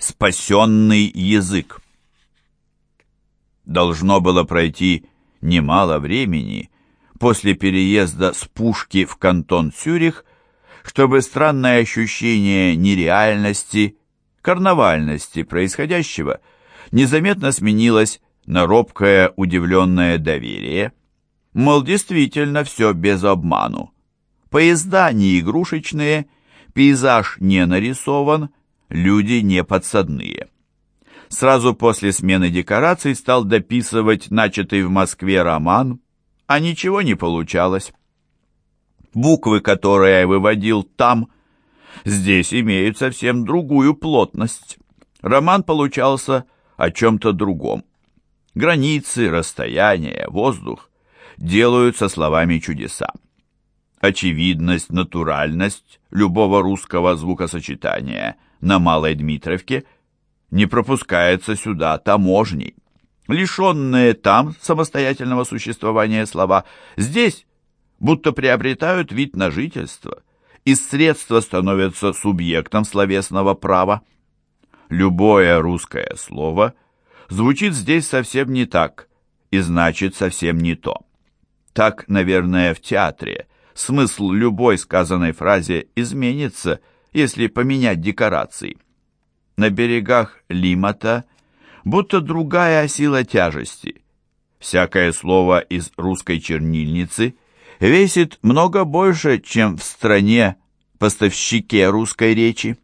Спасенный язык. Должно было пройти немало времени после переезда с Пушки в кантон Цюрих, чтобы странное ощущение нереальности, карнавальности происходящего незаметно сменилось на робкое удивленное доверие. Мол, действительно все без обману. Поезда не игрушечные, пейзаж не нарисован, люди не подсадные. Сразу после смены декораций стал дописывать начатый в Москве роман, а ничего не получалось. Буквы, которые я выводил там, здесь имеют совсем другую плотность. Роман получался о чем-то другом. Границы, расстояние, воздух делают со словами чудеса. Очевидность, натуральность любого русского звукосочетания на Малой Дмитровке не пропускается сюда таможней. Лишенные там самостоятельного существования слова здесь будто приобретают вид на жительство, и средства становятся субъектом словесного права. Любое русское слово звучит здесь совсем не так и значит совсем не то. Так, наверное, в театре смысл любой сказанной фразе изменится, если поменять декорации. На берегах Лимата будто другая сила тяжести. Всякое слово из русской чернильницы весит много больше, чем в стране поставщике русской речи.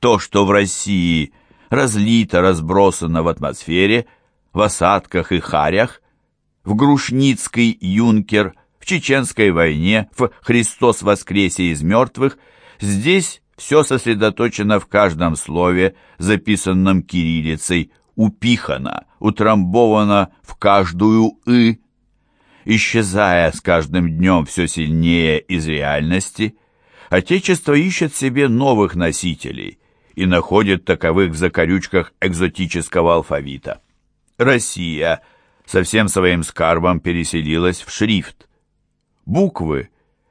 То, что в России разлито, разбросано в атмосфере, в осадках и харях, в Грушницкий юнкер, в Чеченской войне, в «Христос воскресе из мертвых», здесь все сосредоточено в каждом слове, записанном кириллицей, упихано, утрамбовано в каждую «ы», исчезая с каждым днем все сильнее из реальности, Отечество ищет себе новых носителей и находит таковых в закорючках экзотического алфавита. Россия со всем своим скарбом переселилась в шрифт. Буквы,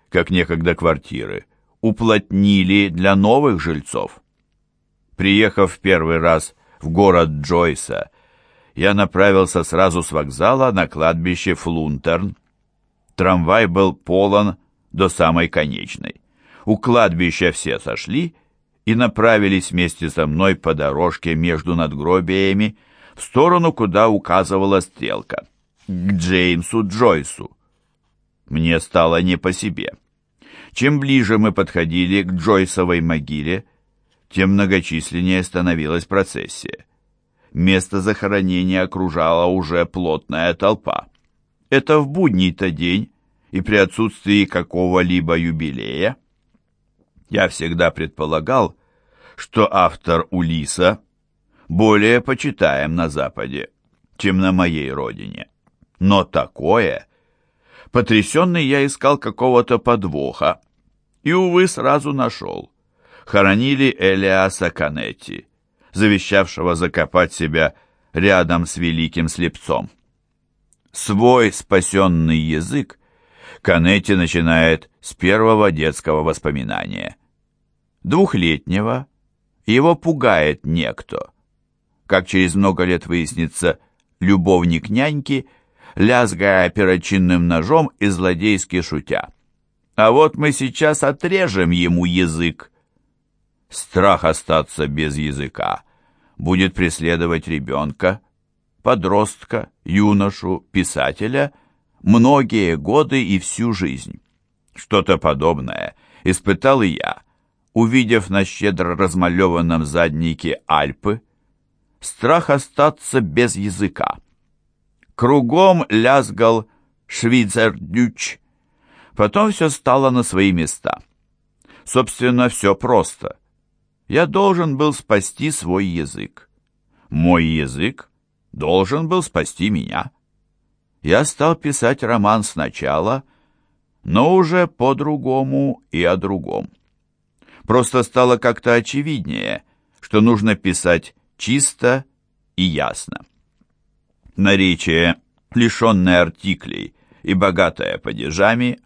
как некогда квартиры, уплотнили для новых жильцов. Приехав в первый раз в город Джойса, я направился сразу с вокзала на кладбище Флунтерн. Трамвай был полон до самой конечной. У кладбища все сошли и направились вместе со мной по дорожке между надгробиями в сторону, куда указывала стрелка, к Джеймсу Джойсу. Мне стало не по себе. Чем ближе мы подходили к Джойсовой могиле, тем многочисленнее становилась процессия. Место захоронения окружала уже плотная толпа. Это в будний-то день и при отсутствии какого-либо юбилея. Я всегда предполагал, что автор Улиса более почитаем на Западе, чем на моей родине. Но такое... Потрясенный я искал какого-то подвоха, и, увы, сразу нашел. Хоронили Элиаса Канетти завещавшего закопать себя рядом с великим слепцом. Свой спасенный язык Канетти начинает с первого детского воспоминания. Двухлетнего его пугает некто. Как через много лет выяснится, любовник няньки, лязгая перочинным ножом и злодейски шутя. А вот мы сейчас отрежем ему язык. Страх остаться без языка будет преследовать ребенка, подростка, юношу, писателя многие годы и всю жизнь. Что-то подобное испытал и я, увидев на щедро размалеванном заднике Альпы страх остаться без языка. Кругом лязгал швейцардюч. Потом все стало на свои места. Собственно, все просто я должен был спасти свой язык. Мой язык должен был спасти меня. Я стал писать роман сначала, но уже по-другому и о другом. Просто стало как-то очевиднее, что нужно писать чисто и ясно. Наречие, лишенное артиклей и богатое падежами,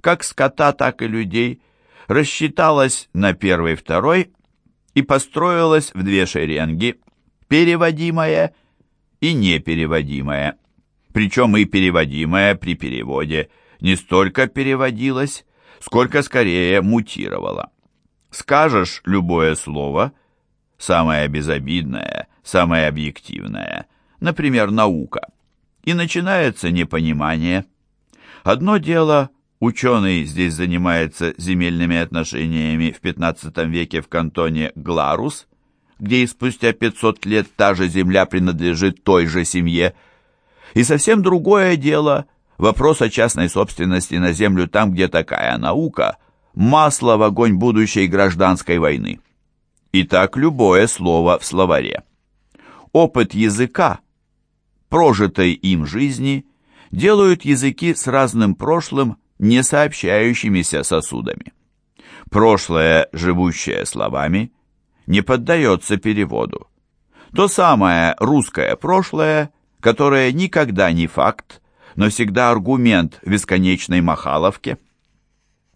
как скота, так и людей, рассчиталось на первый-второй и построилась в две шеренги, переводимая и непереводимая. Причем и переводимая при переводе не столько переводилась, сколько скорее мутировала. Скажешь любое слово, самое безобидное, самое объективное, например, наука, и начинается непонимание. Одно дело, ученый здесь занимается земельными отношениями в XV веке в кантоне Гларус, где и спустя 500 лет та же земля принадлежит той же семье, и совсем другое дело – вопрос о частной собственности на землю там, где такая наука – масло в огонь будущей гражданской войны. И так любое слово в словаре. Опыт языка, прожитой им жизни, делают языки с разным прошлым не сообщающимися сосудами. Прошлое, живущее словами, не поддается переводу. То самое русское прошлое, которое никогда не факт, но всегда аргумент в бесконечной махаловке –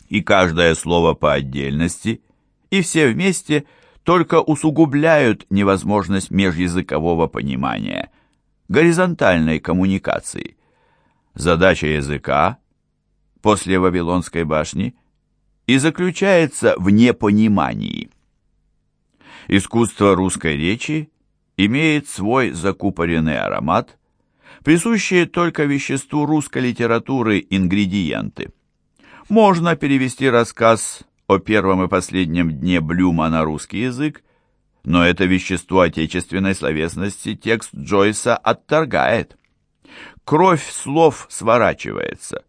и каждое слово по отдельности, и все вместе только усугубляют невозможность межязыкового понимания, горизонтальной коммуникации. Задача языка после Вавилонской башни и заключается в непонимании. Искусство русской речи имеет свой закупоренный аромат, присущие только веществу русской литературы ингредиенты – можно перевести рассказ о первом и последнем дне Блюма на русский язык, но это вещество отечественной словесности текст Джойса отторгает. Кровь слов сворачивается.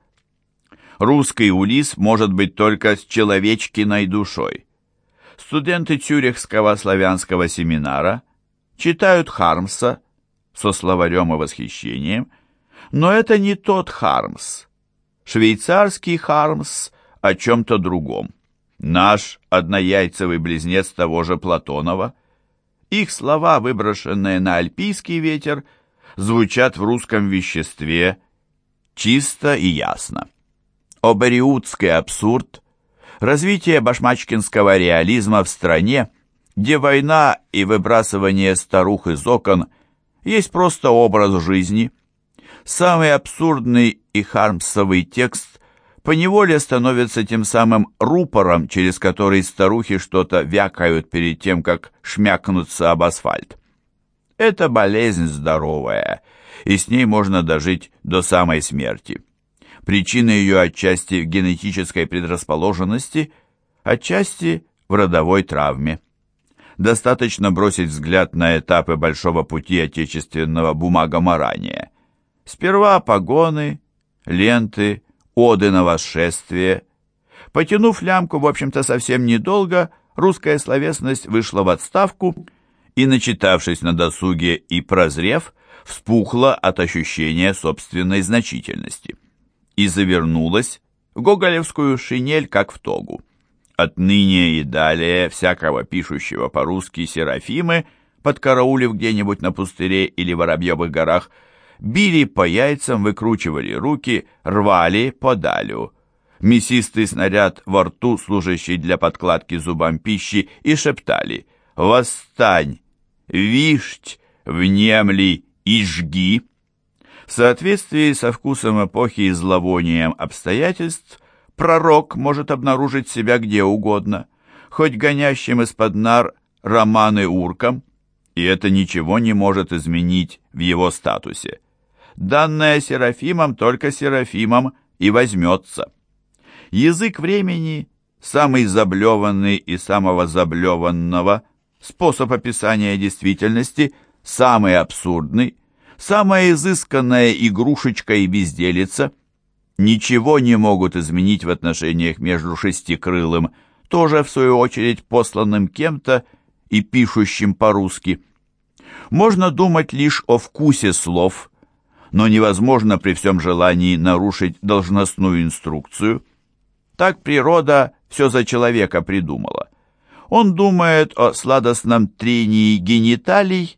Русский Улис может быть только с человечкиной душой. Студенты Тюрихского славянского семинара читают Хармса со словарем и восхищением, но это не тот Хармс, Швейцарский Хармс о чем-то другом. Наш однояйцевый близнец того же Платонова. Их слова, выброшенные на альпийский ветер, звучат в русском веществе чисто и ясно. Обариутский абсурд, развитие башмачкинского реализма в стране, где война и выбрасывание старух из окон есть просто образ жизни – Самый абсурдный и хармсовый текст поневоле становится тем самым рупором, через который старухи что-то вякают перед тем, как шмякнуться об асфальт. Это болезнь здоровая, и с ней можно дожить до самой смерти. Причина ее отчасти в генетической предрасположенности, отчасти в родовой травме. Достаточно бросить взгляд на этапы большого пути отечественного бумагоморания. Сперва погоны, ленты, оды на восшествие. Потянув лямку, в общем-то, совсем недолго, русская словесность вышла в отставку и, начитавшись на досуге и прозрев, вспухла от ощущения собственной значительности и завернулась в гоголевскую шинель, как в тогу. Отныне и далее всякого пишущего по-русски Серафимы, подкараулив где-нибудь на пустыре или Воробьевых горах, били по яйцам, выкручивали руки, рвали подалю. Мясистый снаряд во рту, служащий для подкладки зубам пищи, и шептали «Восстань! Вишть! Внемли и жги!» В соответствии со вкусом эпохи и зловонием обстоятельств, пророк может обнаружить себя где угодно, хоть гонящим из-под нар романы уркам, и это ничего не может изменить в его статусе данное Серафимом только Серафимом и возьмется. Язык времени – самый заблеванный и самого заблеванного, способ описания действительности – самый абсурдный, самая изысканная игрушечка и безделица – ничего не могут изменить в отношениях между шестикрылым, тоже, в свою очередь, посланным кем-то и пишущим по-русски. Можно думать лишь о вкусе слов – но невозможно при всем желании нарушить должностную инструкцию. Так природа все за человека придумала. Он думает о сладостном трении гениталий,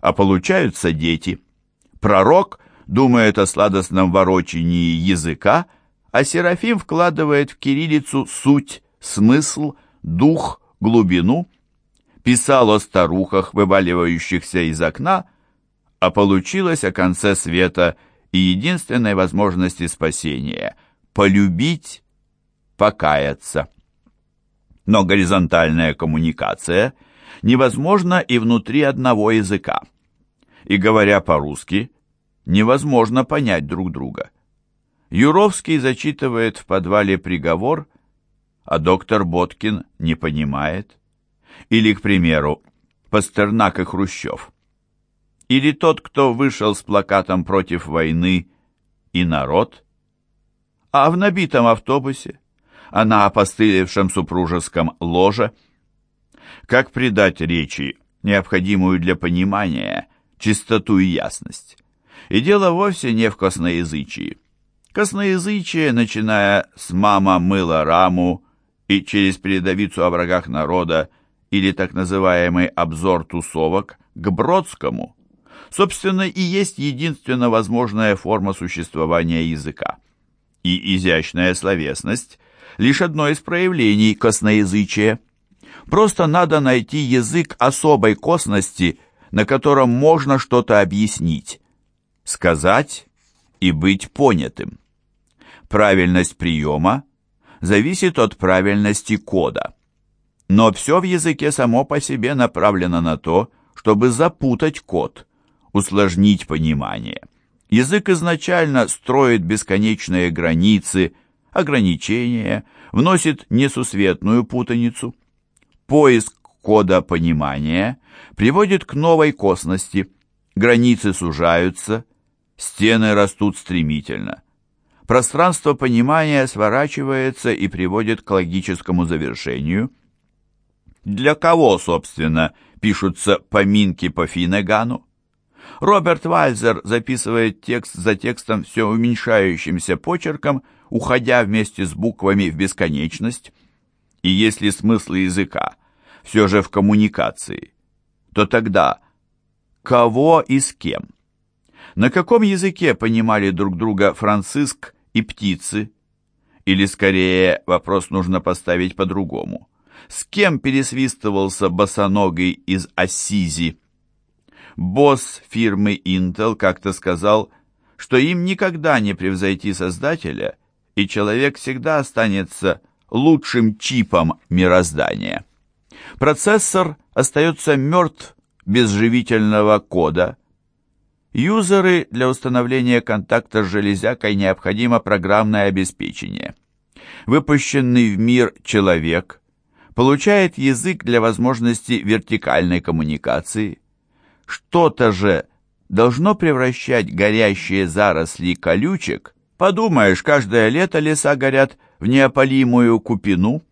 а получаются дети. Пророк думает о сладостном ворочении языка, а Серафим вкладывает в кириллицу суть, смысл, дух, глубину. писал о старухах, вываливающихся из окна, а получилось о конце света и единственной возможности спасения – полюбить, покаяться. Но горизонтальная коммуникация невозможна и внутри одного языка. И говоря по-русски, невозможно понять друг друга. Юровский зачитывает в подвале приговор, а доктор Боткин не понимает. Или, к примеру, Пастернак и Хрущев. Или тот, кто вышел с плакатом против войны и народ, а в набитом автобусе, а на опостылевшем супружеском ложе. Как придать речи, необходимую для понимания, чистоту и ясность? И дело вовсе не в косноязычии. Косноязычие, начиная с «мама мыла раму» и через передовицу о врагах народа или так называемый обзор тусовок к Бродскому, собственно, и есть единственно возможная форма существования языка. И изящная словесность – лишь одно из проявлений косноязычия. Просто надо найти язык особой косности, на котором можно что-то объяснить, сказать и быть понятым. Правильность приема зависит от правильности кода. Но все в языке само по себе направлено на то, чтобы запутать код, усложнить понимание. Язык изначально строит бесконечные границы, ограничения, вносит несусветную путаницу. Поиск кода понимания приводит к новой косности, границы сужаются, стены растут стремительно. Пространство понимания сворачивается и приводит к логическому завершению. Для кого, собственно, пишутся поминки по Финнегану? Роберт Вальзер записывает текст за текстом все уменьшающимся почерком, уходя вместе с буквами в бесконечность. И если смысл языка все же в коммуникации, то тогда кого и с кем? На каком языке понимали друг друга Франциск и птицы? Или, скорее, вопрос нужно поставить по-другому. С кем пересвистывался босоногий из Ассизи? Босс фирмы Intel как-то сказал, что им никогда не превзойти создателя, и человек всегда останется лучшим чипом мироздания. Процессор остается мертв без живительного кода. Юзеры для установления контакта с железякой необходимо программное обеспечение. Выпущенный в мир человек получает язык для возможности вертикальной коммуникации. Что-то же должно превращать горящие заросли колючек, подумаешь, каждое лето леса горят, в неопалимую купину.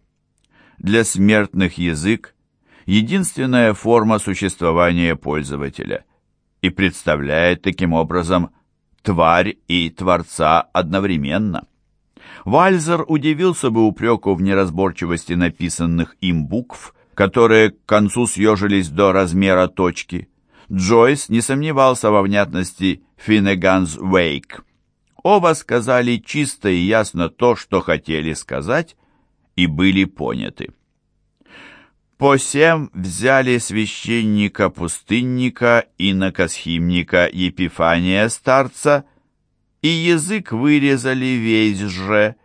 Для смертных язык – единственная форма существования пользователя и представляет таким образом тварь и творца одновременно. Вальзер удивился бы упреку в неразборчивости написанных им букв, которые к концу съежились до размера точки. Джойс не сомневался во внятности «Финнеганс Вейк». Оба сказали чисто и ясно то, что хотели сказать, и были поняты. По семь взяли священника-пустынника, инокосхимника Епифания старца, и язык вырезали весь же,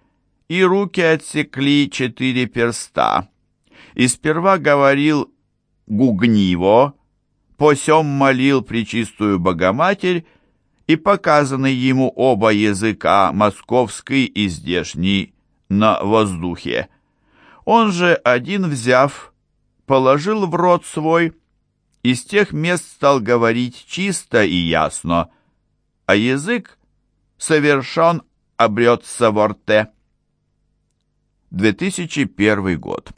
и руки отсекли четыре перста. И сперва говорил Гугниво, по сем молил Пречистую Богоматерь, и показаны ему оба языка, московский и здешний, на воздухе. Он же, один взяв, положил в рот свой, и с тех мест стал говорить чисто и ясно, а язык совершен обрется в рте. 2001 год.